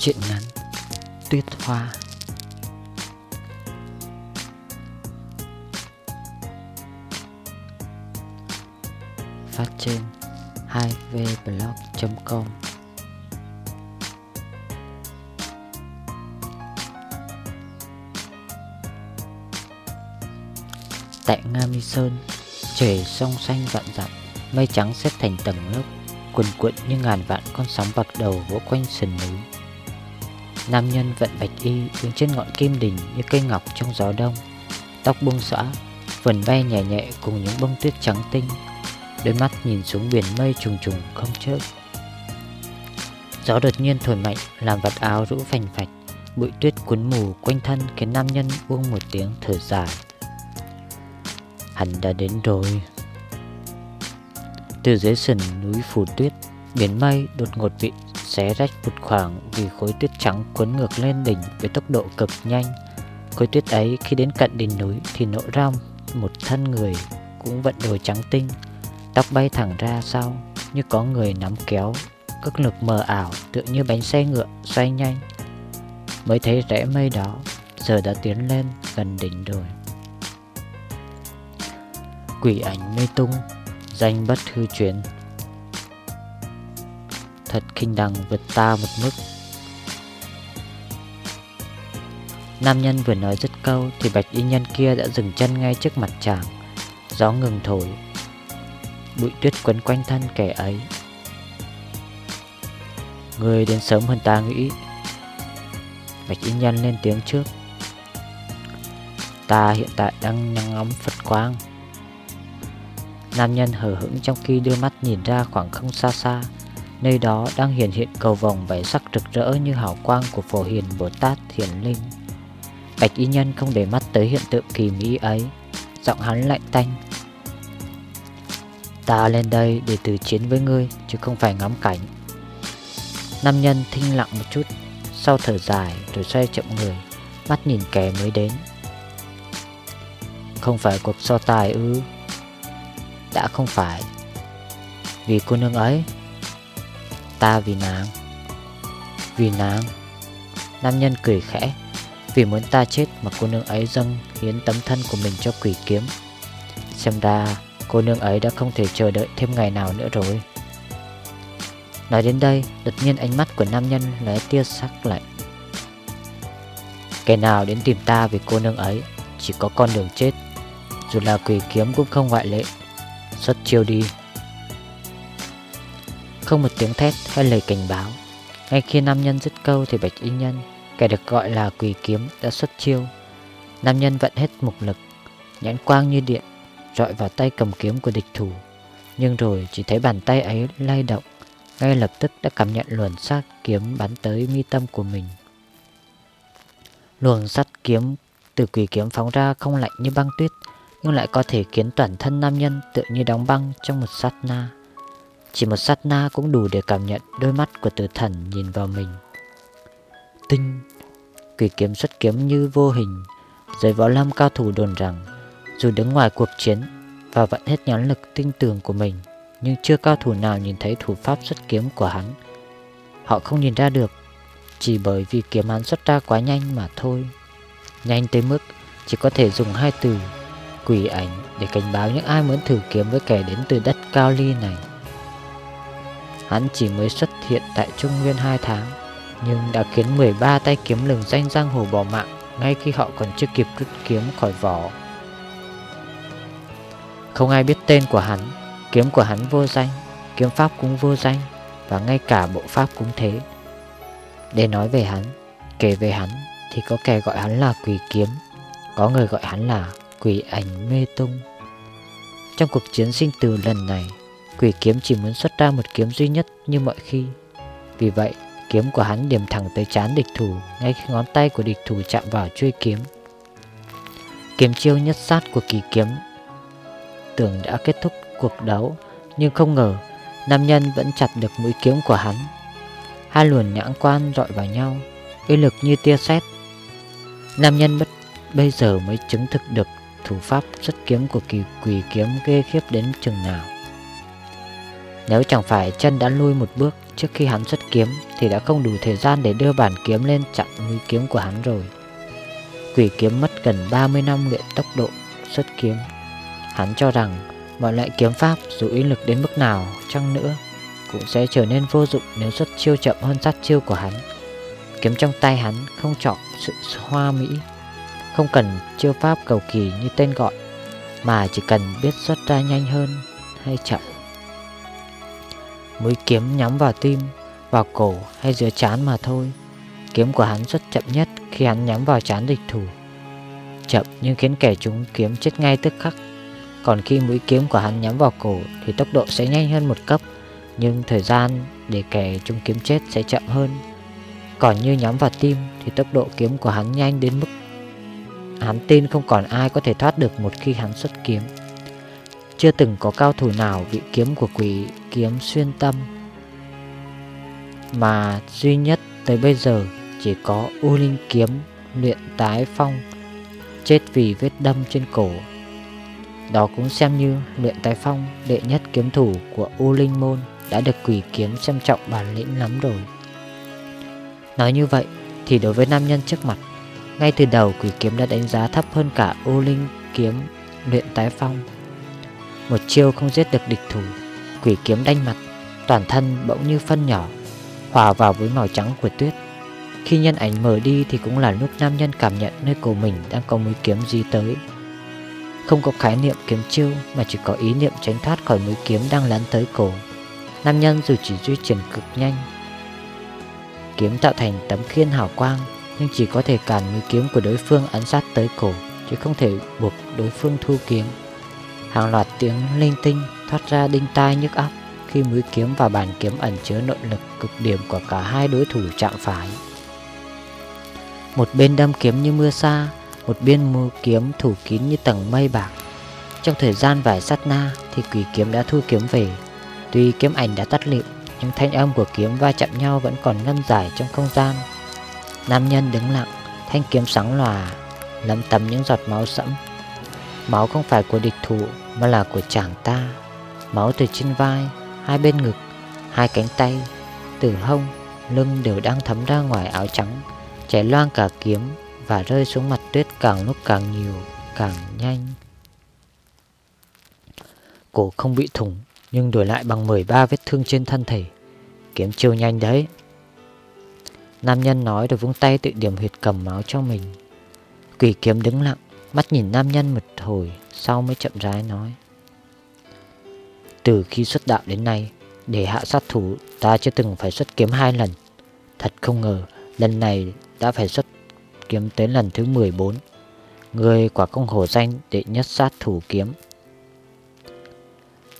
Chuyện ngắn, Tuyết Hoa. Phát trên 2vblog.com Tại Nga Mi Sơn, Trời sông xanh vạn dặm, Mây trắng xếp thành tầng lớp cuồn cuộn như ngàn vạn con sóng bạc đầu vỗ quanh sườn núi. Nam nhân vận bạch y đứng trên ngọn kim đỉnh như cây ngọc trong gió đông. Tóc buông xõa, vần bay nhẹ nhẹ cùng những bông tuyết trắng tinh. Đôi mắt nhìn xuống biển mây trùng trùng không chớp. Gió đột nhiên thổi mạnh làm vạt áo rũ phành phạch. Bụi tuyết cuốn mù quanh thân khiến nam nhân buông một tiếng thở dài. Hắn đã đến rồi. Từ dưới sườn núi phủ tuyết Biển mây đột ngột bị xé rách một khoảng Vì khối tuyết trắng cuốn ngược lên đỉnh với tốc độ cực nhanh. Khối tuyết ấy khi đến cận đỉnh núi Thì nổ ra một thân người Cũng vận đồ trắng tinh. Tóc bay thẳng ra sau, Như có người nắm kéo, Cước lực mờ ảo tựa như bánh xe ngựa xoay nhanh. Mới thấy rẽ mây đó, Giờ đã tiến lên gần đỉnh rồi Quỷ ảnh mê tung, Danh bất hư truyền. Thật kinh đằng vượt ta một mức. Nam nhân vừa nói dứt câu Thì bạch y nhân kia đã dừng chân ngay trước mặt chàng. Gió ngừng thổi, Bụi tuyết quấn quanh thân kẻ ấy. Người đến sớm hơn ta nghĩ. Bạch y nhân lên tiếng trước. Ta hiện tại đang nhăn ngắm Phật quang. Nam nhân hờ hững trong khi đưa mắt nhìn ra khoảng không xa xa. Nơi đó đang hiện hiện cầu vòng bảy sắc rực rỡ như hào quang của phổ hiền Bồ Tát Thiền Linh. Bạch y nhân không để mắt tới hiện tượng kỳ mỹ ấy, Giọng hắn lạnh tanh. Ta lên đây để từ chiến với ngươi, Chứ không phải ngắm cảnh. Nam nhân thinh lặng một chút, Sau thở dài rồi xoay chậm người, Mắt nhìn kẻ mới đến. Không phải cuộc so tài ư? Đã không phải. Vì cô nương ấy Ta vì nàng. Vì nàng. Nam nhân cười khẽ, Vì muốn ta chết mà cô nương ấy dâng hiến tấm thân của mình cho quỷ kiếm. Xem ra cô nương ấy đã không thể chờ đợi thêm ngày nào nữa rồi. Nói đến đây, Đột nhiên ánh mắt của nam nhân lóe tia sắc lạnh. Kẻ nào đến tìm ta vì cô nương ấy, Chỉ có con đường chết. Dù là quỷ kiếm cũng không ngoại lệ. Xuất chiêu đi. Không một tiếng thét hay lời cảnh báo. Ngay khi nam nhân dứt câu thì bạch y nhân, Kẻ được gọi là quỷ kiếm, đã xuất chiêu. Nam nhân vận hết mục lực, Nhãn quang như điện Rọi vào tay cầm kiếm của địch thủ. Nhưng rồi chỉ thấy bàn tay ấy lay động, Ngay lập tức đã cảm nhận luồn sát kiếm bắn tới mi tâm của mình. Luồng sắt kiếm từ quỷ kiếm phóng ra không lạnh như băng tuyết, Nhưng lại có thể khiến toàn thân nam nhân tựa như đóng băng trong một sát na. Chỉ một sát na cũng đủ để cảm nhận đôi mắt của tử thần nhìn vào mình. Tinh, Quỷ kiếm xuất kiếm như vô hình Giới võ lâm cao thủ đồn rằng Dù đứng ngoài cuộc chiến Và vẫn hết nhãn lực tinh tường của mình, Nhưng chưa cao thủ nào nhìn thấy thủ pháp xuất kiếm của hắn. Họ không nhìn ra được, Chỉ bởi vì kiếm hắn xuất ra quá nhanh mà thôi. Nhanh tới mức Chỉ có thể dùng hai từ Quỷ ảnh để cảnh báo những ai muốn thử kiếm với kẻ đến từ đất cao ly này. Hắn chỉ mới xuất hiện tại Trung Nguyên 2 tháng, Nhưng đã khiến 13 tay kiếm lừng danh giang hồ bỏ mạng Ngay khi họ còn chưa kịp rút kiếm khỏi vỏ. Không ai biết tên của hắn, Kiếm của hắn vô danh, Kiếm pháp cũng vô danh, Và ngay cả bộ pháp cũng thế. Để nói về hắn, Kể về hắn, Thì có kẻ gọi hắn là quỷ kiếm, Có người gọi hắn là quỷ ảnh mê tung. Trong cuộc chiến sinh tử lần này Quỷ kiếm chỉ muốn xuất ra một kiếm duy nhất như mọi khi. Vì vậy, kiếm của hắn điểm thẳng tới chán địch thủ, Ngay khi ngón tay của địch thủ chạm vào chuôi kiếm. Kiếm chiêu nhất sát của kỳ kiếm Tưởng đã kết thúc cuộc đấu, Nhưng không ngờ, Nam nhân vẫn chặt được mũi kiếm của hắn. Hai luồn nhãn quan rọi vào nhau, uy lực như tia sét. Nam nhân bất, bây giờ mới chứng thực được thủ pháp xuất kiếm của kỳ, quỷ kiếm ghê khiếp đến chừng nào. Nếu chẳng phải chân đã lui một bước trước khi hắn xuất kiếm, Thì đã không đủ thời gian để đưa bản kiếm lên chặn mũi kiếm của hắn rồi. Quỷ kiếm mất gần 30 năm luyện tốc độ xuất kiếm. Hắn cho rằng mọi loại kiếm pháp dù uy lực đến mức nào chăng nữa Cũng sẽ trở nên vô dụng nếu xuất chiêu chậm hơn sát chiêu của hắn. Kiếm trong tay hắn không chọn sự hoa mỹ, Không cần chiêu pháp cầu kỳ như tên gọi, Mà chỉ cần biết xuất ra nhanh hơn hay chậm. Mũi kiếm nhắm vào tim, vào cổ hay giữa chán mà thôi. Kiếm của hắn rất chậm nhất khi hắn nhắm vào chán địch thủ. Chậm nhưng khiến kẻ chúng kiếm chết ngay tức khắc. Còn khi mũi kiếm của hắn nhắm vào cổ thì tốc độ sẽ nhanh hơn một cấp Nhưng thời gian để kẻ chúng kiếm chết sẽ chậm hơn. Còn như nhắm vào tim thì tốc độ kiếm của hắn nhanh đến mức Hắn tin không còn ai có thể thoát được một khi hắn xuất kiếm. Chưa từng có cao thủ nào bị kiếm của quỷ kiếm xuyên tâm. Mà duy nhất tới bây giờ chỉ có U Linh kiếm luyện tái phong, Chết vì vết đâm trên cổ. Đó cũng xem như luyện tái phong đệ nhất kiếm thủ của U Linh môn Đã được quỷ kiếm xem trọng bản lĩnh lắm rồi. Nói như vậy thì đối với nam nhân trước mặt, Ngay từ đầu quỷ kiếm đã đánh giá thấp hơn cả U Linh kiếm luyện tái phong. Một chiêu không giết được địch thủ Quỷ kiếm đanh mặt, Toàn thân bỗng như phân nhỏ, Hòa vào với màu trắng của tuyết. Khi nhân ảnh mở đi thì cũng là lúc nam nhân cảm nhận nơi cổ mình đang có mũi kiếm di tới. Không có khái niệm kiếm chiêu mà chỉ có ý niệm tránh thoát khỏi mũi kiếm đang lấn tới cổ. Nam nhân dù chỉ di chuyển cực nhanh, Kiếm tạo thành tấm khiên hào quang, Nhưng chỉ có thể cản mũi kiếm của đối phương ấn sát tới cổ, Chứ không thể buộc đối phương thu kiếm. Hàng loạt tiếng linh tinh thoát ra đinh tai nhức óc Khi mũi kiếm và bàn kiếm ẩn chứa nội lực cực điểm của cả hai đối thủ chạm phải một bên đâm kiếm như mưa xa, Một bên mũi kiếm thủ kín như tầng mây bạc. Trong thời gian vài sát na Thì quỷ kiếm đã thu kiếm về. Tuy kiếm ảnh đã tắt lịm, Nhưng thanh âm của kiếm va chạm nhau Vẫn còn ngân dài trong không gian. Nam nhân đứng lặng, Thanh kiếm sáng lòa, Lấm tấm những giọt máu sẫm. Máu không phải của địch thủ, Mà là của chàng ta. Máu từ trên vai, Hai bên ngực, Hai cánh tay, Từ hông, Lưng đều đang thấm ra ngoài áo trắng, Chảy loang cả kiếm Và rơi xuống mặt tuyết càng lúc càng nhiều, Càng nhanh. Cổ không bị thủng, Nhưng đổi lại bằng 13 vết thương trên thân thể. Kiếm chiêu nhanh đấy. Nam nhân nói rồi vung tay tự điểm huyệt cầm máu cho mình. Quỷ kiếm đứng lặng, Mắt nhìn nam nhân một hồi, Sau mới chậm rãi nói. Từ khi xuất đạo đến nay, Để hạ sát thủ, Ta chưa từng phải xuất kiếm hai lần. Thật không ngờ, Lần này đã phải xuất kiếm tới lần thứ 14 Người quả công hổ danh đệ nhất sát thủ kiếm.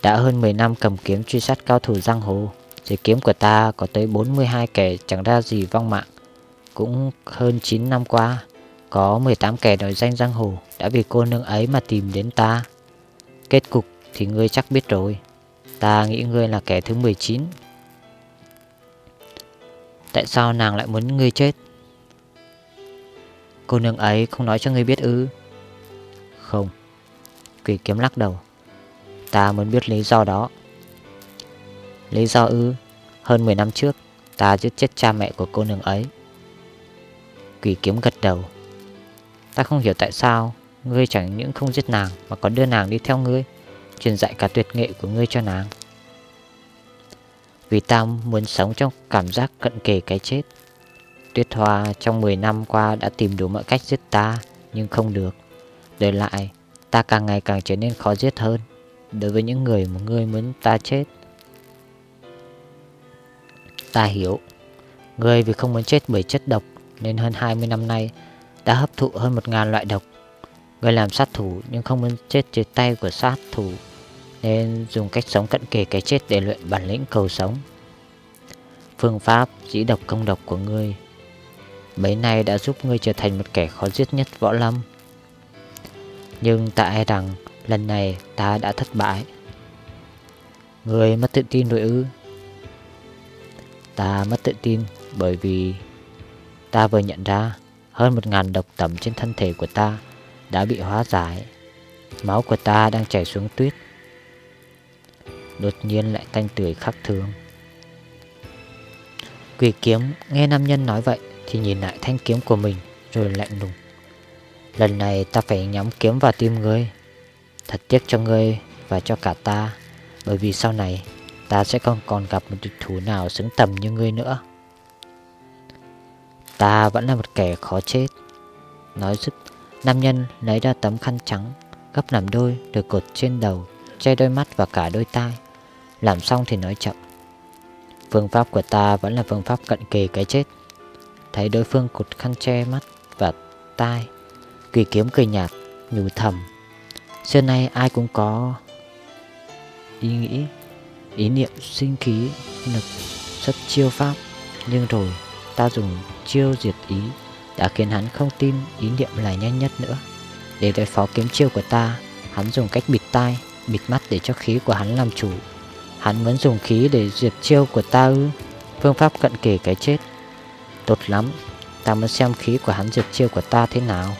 Đã hơn 10 năm cầm kiếm truy sát cao thủ giang hồ Dưới kiếm của ta có tới 42 kẻ chẳng ra gì vong mạng. Cũng hơn 9 năm qua, Có 18 kẻ đòi danh giang hồ Đã vì cô nương ấy mà tìm đến ta. Kết cục thì ngươi chắc biết rồi. Ta nghĩ ngươi là kẻ thứ 19 Tại sao nàng lại muốn ngươi chết? Cô nương ấy không nói cho ngươi biết ư? Không. Quỷ kiếm lắc đầu. Ta muốn biết lý do đó. Lý do ư? Hơn 10 năm trước, Ta giết chết cha mẹ của cô nương ấy. Quỷ kiếm gật đầu. Ta không hiểu tại sao Ngươi chẳng những không giết nàng Mà còn đưa nàng đi theo ngươi. Truyền dạy cả tuyệt nghệ của ngươi cho nàng. Vì ta muốn sống trong cảm giác cận kề cái chết. Tuyết Hoa trong 10 năm qua đã tìm đủ mọi cách giết ta, Nhưng không được. Đời lại, ta càng ngày càng trở nên khó giết hơn Đối với những người mà ngươi muốn ta chết. Ta hiểu, Ngươi vì không muốn chết bởi chất độc Nên hơn 20 năm nay Đã hấp thụ hơn 1.000 loại độc. Ngươi làm sát thủ nhưng không muốn chết dưới tay của sát thủ. Nên dùng cách sống cận kề cái chết để luyện bản lĩnh cầu sống. Phương pháp dĩ độc công độc của ngươi, Mấy nay đã giúp ngươi trở thành một kẻ khó giết nhất võ lâm. Nhưng ta e rằng lần này ta đã thất bại. Ngươi mất tự tin rồi ư? Ta mất tự tin bởi vì ta vừa nhận ra hơn một ngàn độc tẩm trên thân thể của ta đã bị hóa giải. Máu của ta đang chảy xuống tuyết. Đột nhiên lại tanh tưởi khắc thường. Quỷ kiếm, nghe nam nhân nói vậy Thì nhìn lại thanh kiếm của mình Rồi lạnh lùng. Lần này ta phải nhắm kiếm vào tim ngươi. Thật tiếc cho ngươi Và cho cả ta, Bởi vì sau này Ta sẽ không còn gặp một địch thủ nào xứng tầm như ngươi nữa. Ta vẫn là một kẻ khó chết. Nói dứt, Nam nhân lấy ra tấm khăn trắng Gấp làm đôi, được cột trên đầu, Che đôi mắt và cả đôi tai. Làm xong thì nói chậm. Phương pháp của ta vẫn là phương pháp cận kề cái chết. Thấy đối phương cột khăn che mắt và tai kỳ kiếm cười nhạt, Nhủ thầm. Xưa nay ai cũng có Ý nghĩ, Ý niệm sinh khí, Lực rất chiêu pháp. Nhưng rồi ta dùng chiêu diệt ý Đã khiến hắn không tin ý niệm là nhanh nhất nữa. Để đối phó kiếm chiêu của ta, Hắn dùng cách bịt tai, Bịt mắt để cho khí của hắn làm chủ. Hắn muốn dùng khí để diệt chiêu của ta ư? Phương pháp cận kề cái chết. Tốt lắm. Ta muốn xem khí của hắn diệt chiêu của ta thế nào.